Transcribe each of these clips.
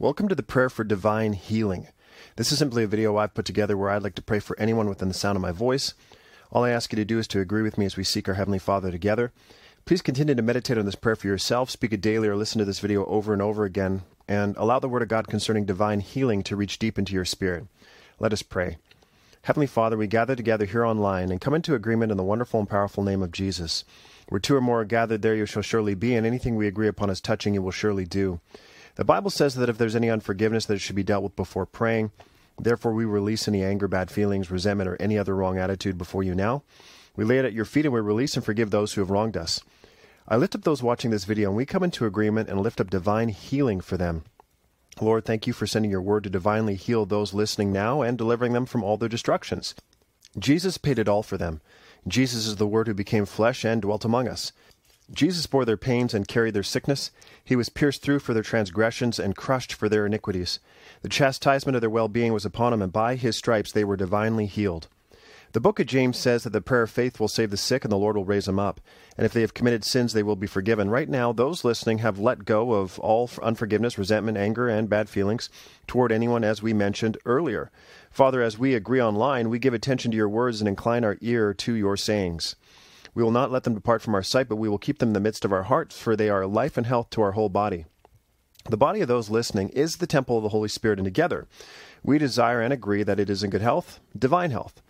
Welcome to the prayer for divine healing. This is simply a video I've put together where I'd like to pray for anyone within the sound of my voice. All I ask you to do is to agree with me as we seek our Heavenly Father together. Please continue to meditate on this prayer for yourself, speak it daily, or listen to this video over and over again, and allow the Word of God concerning divine healing to reach deep into your spirit. Let us pray. Heavenly Father, we gather together here online and come into agreement in the wonderful and powerful name of Jesus. Where two or more are gathered, there you shall surely be, and anything we agree upon as touching you will surely do. The Bible says that if there's any unforgiveness, that it should be dealt with before praying. Therefore, we release any anger, bad feelings, resentment, or any other wrong attitude before you now. We lay it at your feet and we release and forgive those who have wronged us. I lift up those watching this video and we come into agreement and lift up divine healing for them. Lord, thank you for sending your word to divinely heal those listening now and delivering them from all their destructions. Jesus paid it all for them. Jesus is the Word who became flesh and dwelt among us. Jesus bore their pains and carried their sickness. He was pierced through for their transgressions and crushed for their iniquities. The chastisement of their well being was upon him, and by his stripes they were divinely healed. The book of James says that the prayer of faith will save the sick and the Lord will raise them up. And if they have committed sins, they will be forgiven. Right now, those listening have let go of all unforgiveness, resentment, anger, and bad feelings toward anyone, as we mentioned earlier. Father, as we agree online, we give attention to your words and incline our ear to your sayings. We will not let them depart from our sight, but we will keep them in the midst of our hearts, for they are life and health to our whole body. The body of those listening is the temple of the Holy Spirit, and together we desire and agree that it is in good health, divine health.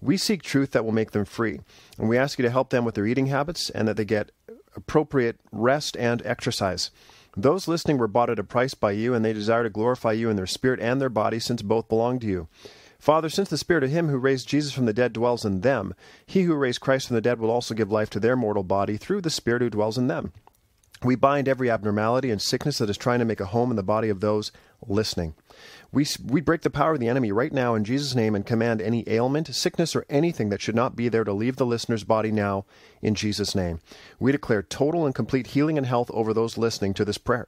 We seek truth that will make them free, and we ask you to help them with their eating habits and that they get appropriate rest and exercise. Those listening were bought at a price by you, and they desire to glorify you in their spirit and their body, since both belong to you. Father, since the Spirit of Him who raised Jesus from the dead dwells in them, He who raised Christ from the dead will also give life to their mortal body through the Spirit who dwells in them. We bind every abnormality and sickness that is trying to make a home in the body of those listening. We, we break the power of the enemy right now in Jesus' name and command any ailment, sickness, or anything that should not be there to leave the listener's body now in Jesus' name. We declare total and complete healing and health over those listening to this prayer.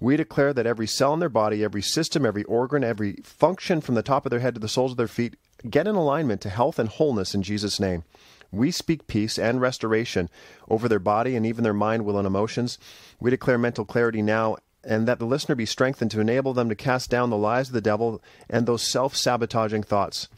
We declare that every cell in their body, every system, every organ, every function from the top of their head to the soles of their feet get in alignment to health and wholeness in Jesus' name. We speak peace and restoration over their body and even their mind, will, and emotions. We declare mental clarity now and that the listener be strengthened to enable them to cast down the lies of the devil and those self sabotaging thoughts.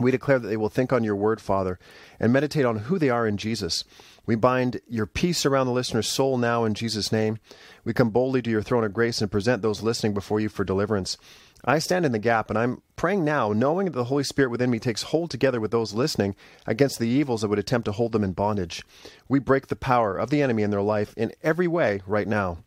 We declare that they will think on your word, Father, and meditate on who they are in Jesus. We bind your peace around the listener's soul now in Jesus' name. We come boldly to your throne of grace and present those listening before you for deliverance. I stand in the gap, and I'm praying now, knowing that the Holy Spirit within me takes hold together with those listening against the evils that would attempt to hold them in bondage. We break the power of the enemy in their life in every way right now.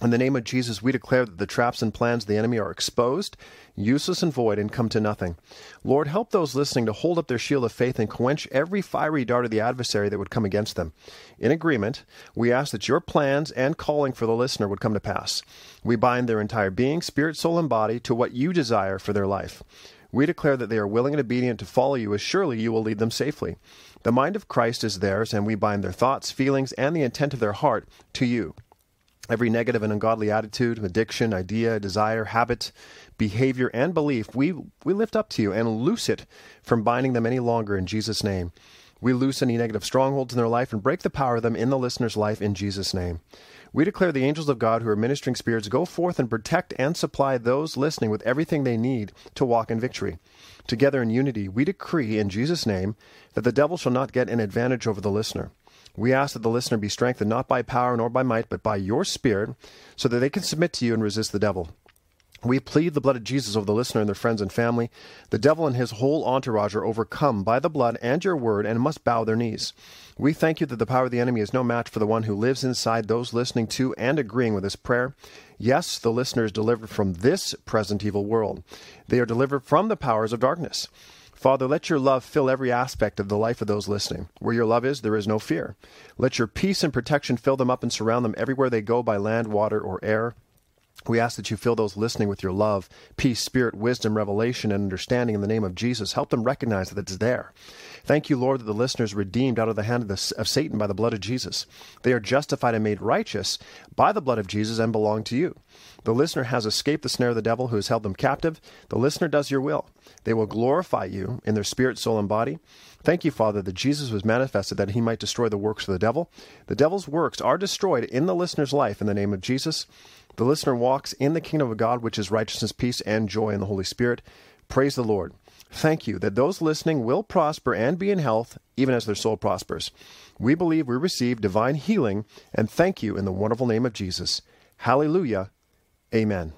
In the name of Jesus, we declare that the traps and plans of the enemy are exposed, useless, and void, and come to nothing. Lord, help those listening to hold up their shield of faith and quench every fiery dart of the adversary that would come against them. In agreement, we ask that your plans and calling for the listener would come to pass. We bind their entire being, spirit, soul, and body to what you desire for their life. We declare that they are willing and obedient to follow you as surely you will lead them safely. The mind of Christ is theirs, and we bind their thoughts, feelings, and the intent of their heart to you. Every negative and ungodly attitude, addiction, idea, desire, habit, behavior, and belief, we, we lift up to you and loose it from binding them any longer in Jesus' name. We loose any negative strongholds in their life and break the power of them in the listener's life in Jesus' name. We declare the angels of God who are ministering spirits go forth and protect and supply those listening with everything they need to walk in victory. Together in unity, we decree in Jesus' name that the devil shall not get an advantage over the listener. We ask that the listener be strengthened not by power nor by might, but by your Spirit, so that they can submit to you and resist the devil. We plead the blood of Jesus over the listener and their friends and family. The devil and his whole entourage are overcome by the blood and your word and must bow their knees. We thank you that the power of the enemy is no match for the one who lives inside those listening to and agreeing with this prayer. Yes, the listener is delivered from this present evil world. They are delivered from the powers of darkness. Father, let your love fill every aspect of the life of those listening. Where your love is, there is no fear. Let your peace and protection fill them up and surround them everywhere they go by land, water, or air. We ask that you fill those listening with your love, peace, spirit, wisdom, revelation, and understanding in the name of Jesus. Help them recognize that it's there. Thank you, Lord, that the listeners redeemed out of the hand of, the, of Satan by the blood of Jesus. They are justified and made righteous by the blood of Jesus and belong to you. The listener has escaped the snare of the devil who has held them captive. The listener does your will. They will glorify you in their spirit, soul, and body. Thank you, Father, that Jesus was manifested that he might destroy the works of the devil. The devil's works are destroyed in the listener's life in the name of Jesus. The listener walks in the kingdom of God, which is righteousness, peace, and joy in the Holy Spirit. Praise the Lord. Thank you that those listening will prosper and be in health, even as their soul prospers. We believe we receive divine healing, and thank you in the wonderful name of Jesus. Hallelujah. Amen.